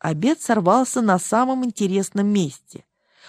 Обед сорвался на самом интересном месте.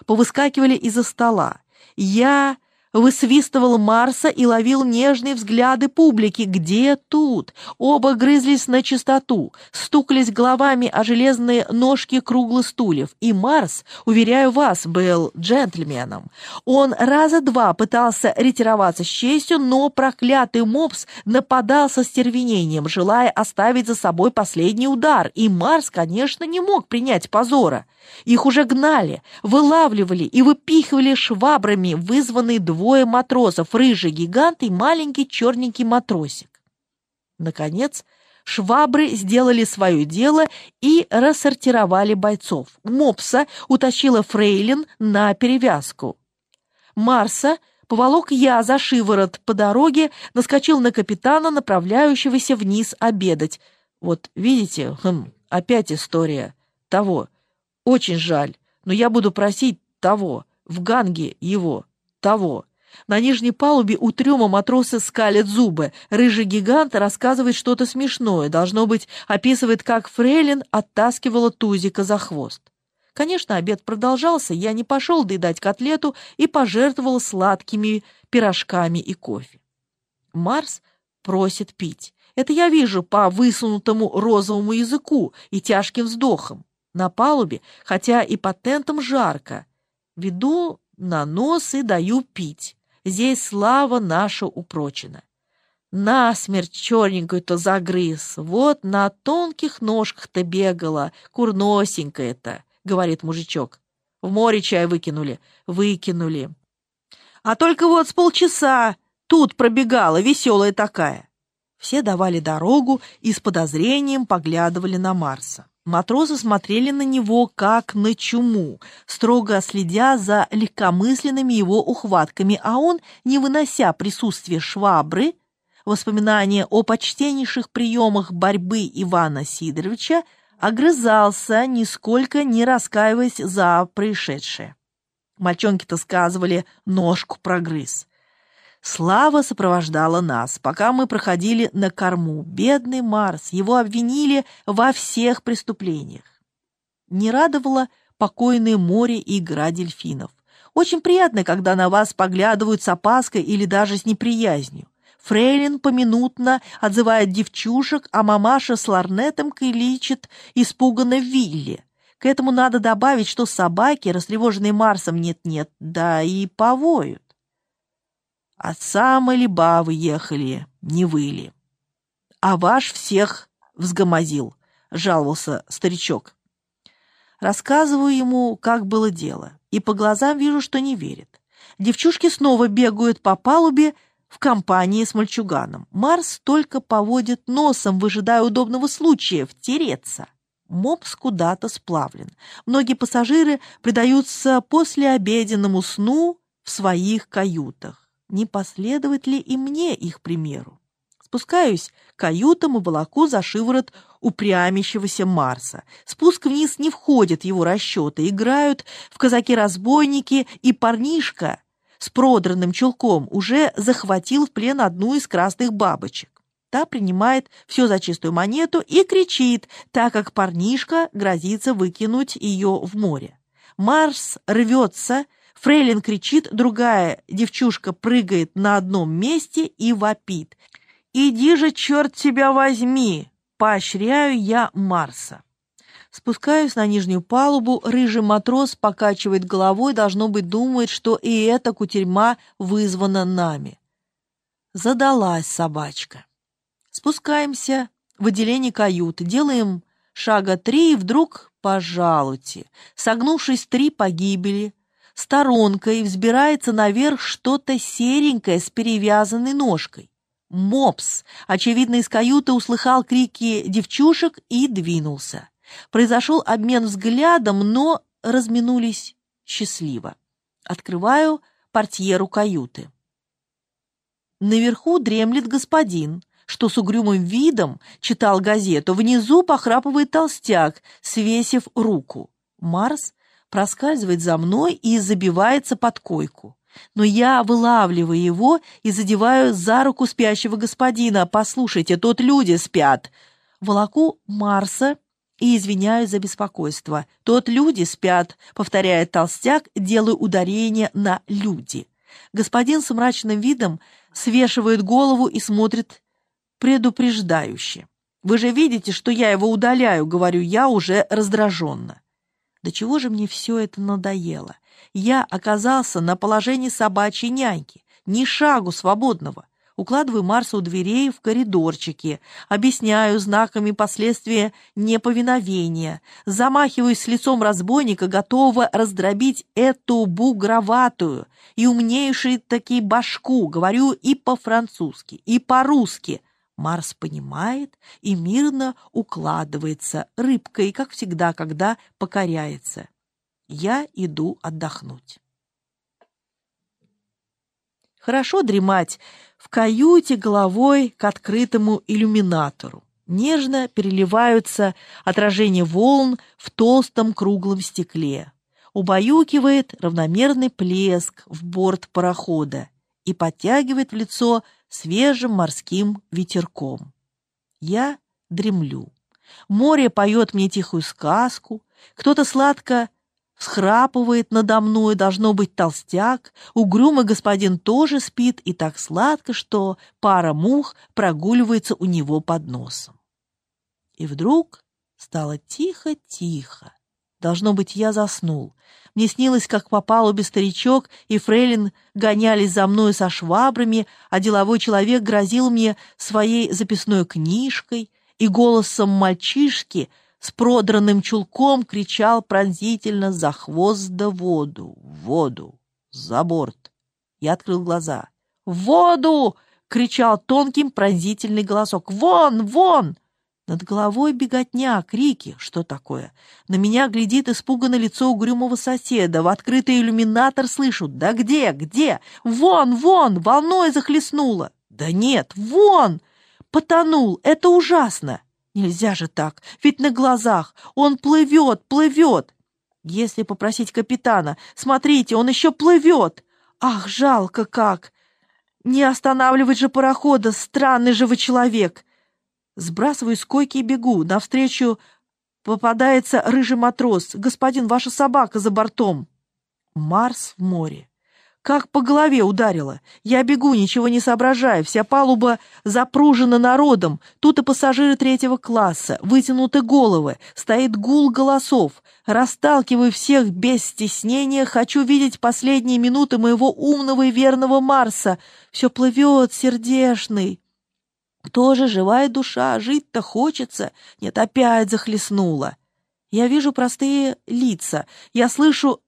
Повыскакивали из-за стола. Я высвистывал Марса и ловил нежные взгляды публики. Где тут? Оба грызлись на чистоту, стукались головами о железные ножки круглых стульев. И Марс, уверяю вас, был джентльменом. Он раза два пытался ретироваться с честью, но проклятый мопс нападал со стервенением, желая оставить за собой последний удар. И Марс, конечно, не мог принять позора. Их уже гнали, вылавливали и выпихивали швабрами вызванные двое матросов, рыжий гигант и маленький черненький матросик. Наконец, швабры сделали свое дело и рассортировали бойцов. Мопса утащила фрейлин на перевязку. Марса поволок я за шиворот по дороге, наскочил на капитана, направляющегося вниз обедать. Вот видите, хм, опять история того, очень жаль, но я буду просить того, в ганге его, того. На нижней палубе у трюма матросы скалят зубы. Рыжий гигант рассказывает что-то смешное. Должно быть, описывает, как Фрейлин оттаскивала Тузика за хвост. Конечно, обед продолжался, я не пошел доедать котлету и пожертвовал сладкими пирожками и кофе. Марс просит пить. Это я вижу по высунутому розовому языку и тяжким вздохам. На палубе, хотя и под тентом жарко. Веду на нос и даю пить. Здесь слава наша упрочена. Насмерть черненькую-то загрыз, вот на тонких ножках-то бегала, курносенькая-то, — говорит мужичок. В море чай выкинули, выкинули. А только вот с полчаса тут пробегала, веселая такая. Все давали дорогу и с подозрением поглядывали на Марса. Матросы смотрели на него как на чуму, строго следя за легкомысленными его ухватками, а он, не вынося присутствия швабры, воспоминания о почтеннейших приемах борьбы Ивана Сидоровича, огрызался, нисколько не раскаиваясь за происшедшее. Мальчонки-то сказывали «ножку прогрыз». Слава сопровождала нас, пока мы проходили на корму. Бедный Марс, его обвинили во всех преступлениях. Не радовало покойное море и игра дельфинов. Очень приятно, когда на вас поглядывают с опаской или даже с неприязнью. Фрейлин поминутно отзывает девчушек, а мамаша с ларнетом кличет испуганно Вилли. К этому надо добавить, что собаки, растревоженные Марсом, нет-нет, да и повоют. Отца мы ли бавы ехали, не выли. А ваш всех взгомозил, жаловался старичок. Рассказываю ему, как было дело, и по глазам вижу, что не верит. Девчушки снова бегают по палубе в компании с мальчуганом. Марс только поводит носом, выжидая удобного случая втереться. Мопс куда-то сплавлен. Многие пассажиры предаются послеобеденному сну в своих каютах не последовать ли и мне их примеру. Спускаюсь каютам и волоку за шиворот упрямящегося Марса. Спуск вниз не входит в его расчеты. Играют в казаки-разбойники, и парнишка с продранным чулком уже захватил в плен одну из красных бабочек. Та принимает все за чистую монету и кричит, так как парнишка грозится выкинуть ее в море. Марс рвется, Фрейлин кричит, другая девчушка прыгает на одном месте и вопит. «Иди же, черт тебя возьми!» Поощряю я Марса. Спускаюсь на нижнюю палубу, рыжий матрос покачивает головой, должно быть, думает, что и эта кутерьма вызвана нами. Задалась собачка. Спускаемся в отделение каюты, делаем шага три, и вдруг, пожалуйте, согнувшись три погибели, сторонкой взбирается наверх что-то серенькое с перевязанной ножкой. Мопс, очевидно, из каюты услыхал крики девчушек и двинулся. Произошел обмен взглядом, но разминулись счастливо. Открываю портьеру каюты. Наверху дремлет господин, что с угрюмым видом читал газету. Внизу похрапывает толстяк, свесив руку. Марс проскальзывает за мной и забивается под койку. Но я вылавливаю его и задеваю за руку спящего господина. «Послушайте, тут люди спят!» Волоку Марса и извиняюсь за беспокойство. Тот люди спят, повторяет толстяк, делаю ударение на люди. Господин с мрачным видом свешивает голову и смотрит предупреждающе. «Вы же видите, что я его удаляю», — говорю я уже раздраженно. Да чего же мне все это надоело? Я оказался на положении собачьей няньки, ни шагу свободного. Укладываю Марса у дверей в коридорчике, объясняю знаками последствия неповиновения, замахиваюсь с лицом разбойника, готового раздробить эту бугроватую и умнейшую таки башку, говорю и по-французски, и по-русски. Марс понимает и мирно укладывается рыбкой, как всегда, когда покоряется. Я иду отдохнуть. Хорошо дремать в каюте головой к открытому иллюминатору. Нежно переливаются отражения волн в толстом круглом стекле. Убаюкивает равномерный плеск в борт парохода и подтягивает в лицо свежим морским ветерком. Я дремлю. Море поет мне тихую сказку, кто-то сладко Схрапывает надо мной, должно быть, толстяк. Угрюмый господин тоже спит и так сладко, что пара мух прогуливается у него под носом. И вдруг стало тихо-тихо. Должно быть, я заснул. Мне снилось, как по палубе старичок и фрейлин гонялись за мной со швабрами, а деловой человек грозил мне своей записной книжкой, и голосом мальчишки — с продранным чулком кричал пронзительно за хвост да воду, воду, за борт. Я открыл глаза. «В воду!» — кричал тонким пронзительный голосок. «Вон! Вон!» Над головой беготня, крики. Что такое? На меня глядит испуганное лицо угрюмого соседа. В открытый иллюминатор слышу. «Да где? Где? Вон! Вон! Волной захлестнуло!» «Да нет! Вон!» «Потонул! Это ужасно!» Нельзя же так, ведь на глазах он плывет, плывет. Если попросить капитана, смотрите, он еще плывет. Ах, жалко как! Не останавливать же парохода, странный же вы человек. Сбрасываю с койки и бегу. Навстречу попадается рыжий матрос. Господин, ваша собака за бортом. Марс в море. Как по голове ударило. Я бегу, ничего не соображая. Вся палуба запружена народом. Тут и пассажиры третьего класса, вытянуты головы, стоит гул голосов. Расталкиваю всех без стеснения, хочу видеть последние минуты моего умного и верного Марса. Все плывет, сердешный. Кто же живая душа, жить-то хочется? Нет, опять захлестнула. Я вижу простые лица, я слышу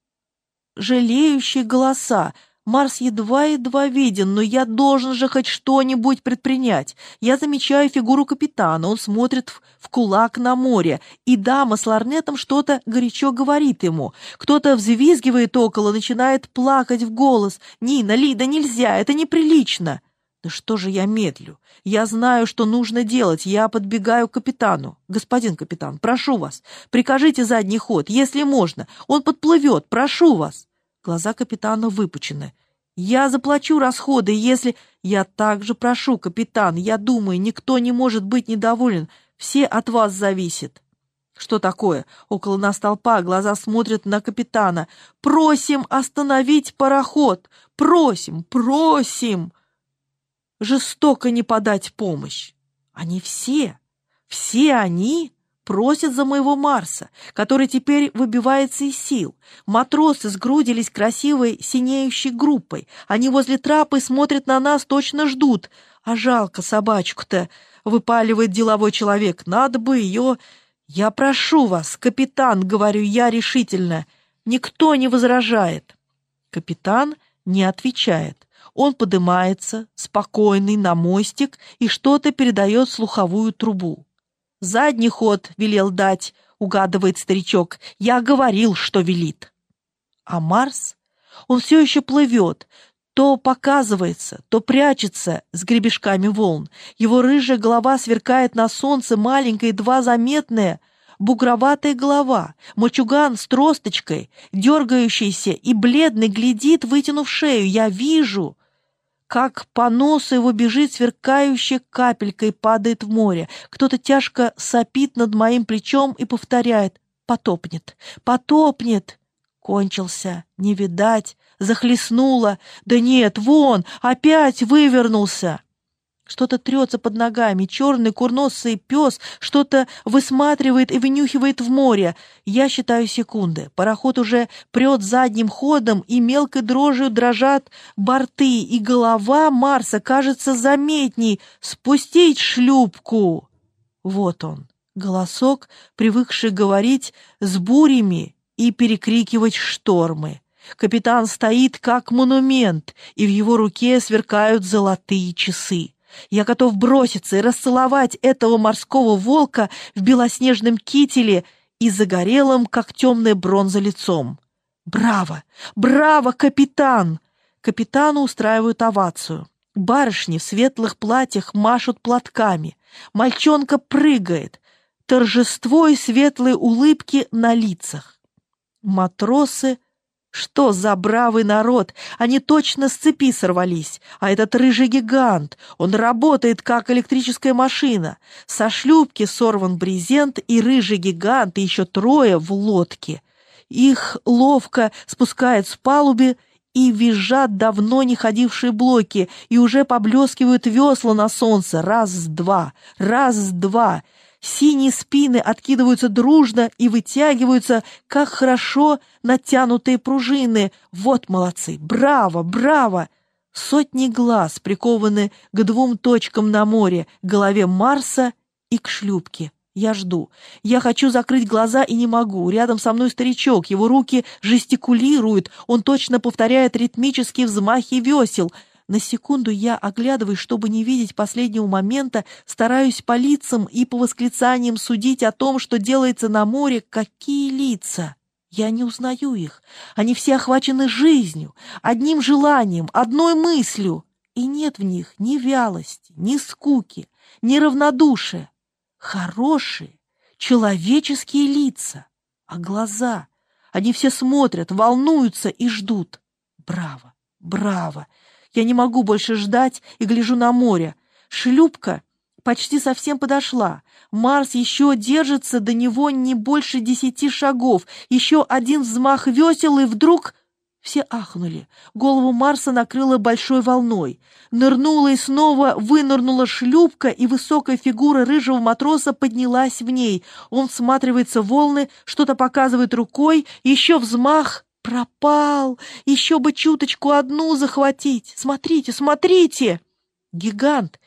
жалеющие голоса. Марс едва-едва виден, но я должен же хоть что-нибудь предпринять. Я замечаю фигуру капитана, он смотрит в, в кулак на море, и дама с ларнетом что-то горячо говорит ему. Кто-то взвизгивает около, начинает плакать в голос. «Нина, Лида, нельзя, это неприлично!» Да что же я медлю? Я знаю, что нужно делать. Я подбегаю к капитану. Господин капитан, прошу вас, прикажите задний ход, если можно. Он подплывет, прошу вас. Глаза капитана выпучены. Я заплачу расходы, если... Я также прошу, капитан, я думаю, никто не может быть недоволен. Все от вас зависит. Что такое? Около нас толпа, глаза смотрят на капитана. Просим остановить пароход! Просим, просим! Жестоко не подать помощь. Они все, все они просят за моего Марса, который теперь выбивается из сил. Матросы сгрудились красивой синеющей группой. Они возле трапы смотрят на нас, точно ждут. А жалко собачку-то, выпаливает деловой человек. Надо бы ее... Я прошу вас, капитан, говорю я решительно. Никто не возражает. Капитан не отвечает. Он поднимается, спокойный, на мостик и что-то передает слуховую трубу. «Задний ход велел дать», — угадывает старичок. «Я говорил, что велит». А Марс? Он все еще плывет, то показывается, то прячется с гребешками волн. Его рыжая голова сверкает на солнце, маленькая, едва заметная, бугроватая голова. Мальчуган с тросточкой, дергающийся и бледный, глядит, вытянув шею. Я вижу, как по носу его бежит сверкающая капелькой падает в море. Кто-то тяжко сопит над моим плечом и повторяет «Потопнет! Потопнет!» Кончился, не видать, захлестнуло. Да нет, вон, опять вывернулся. Что-то трется под ногами, черный курносый пес что-то высматривает и вынюхивает в море. Я считаю секунды. Пароход уже прет задним ходом, и мелкой дрожью дрожат борты, и голова Марса кажется заметней. «Спустить шлюпку!» Вот он, голосок, привыкший говорить с бурями и перекрикивать штормы. Капитан стоит как монумент, и в его руке сверкают золотые часы. Я готов броситься и расцеловать этого морского волка в белоснежном кителе и загорелым, как темная бронза, лицом. «Браво! Браво, капитан!» Капитану устраивают овацию. Барышни в светлых платьях машут платками. Мальчонка прыгает. Торжество и светлые улыбки на лицах. Матросы что за бравый народ! Они точно с цепи сорвались. А этот рыжий гигант, он работает как электрическая машина. Со шлюпки сорван брезент, и рыжий гигант, и еще трое в лодке. Их ловко спускают с палуби, и визжат давно не ходившие блоки, и уже поблескивают весла на солнце. Раз-два, раз-два. Синие спины откидываются дружно и вытягиваются, как хорошо натянутые пружины. Вот молодцы! Браво! Браво! Сотни глаз прикованы к двум точкам на море, к голове Марса и к шлюпке. Я жду. Я хочу закрыть глаза и не могу. Рядом со мной старичок, его руки жестикулируют, он точно повторяет ритмические взмахи весел — на секунду я, оглядываясь, чтобы не видеть последнего момента, стараюсь по лицам и по восклицаниям судить о том, что делается на море, какие лица. Я не узнаю их. Они все охвачены жизнью, одним желанием, одной мыслью. И нет в них ни вялости, ни скуки, ни равнодушия. Хорошие, человеческие лица. А глаза, они все смотрят, волнуются и ждут. Браво, браво! Я не могу больше ждать и гляжу на море. Шлюпка почти совсем подошла. Марс еще держится до него не больше десяти шагов. Еще один взмах весел, и вдруг... Все ахнули. Голову Марса накрыло большой волной. Нырнула и снова вынырнула шлюпка, и высокая фигура рыжего матроса поднялась в ней. Он всматривается в волны, что-то показывает рукой, еще взмах, Пропал! Еще бы чуточку одну захватить! Смотрите, смотрите! Гигант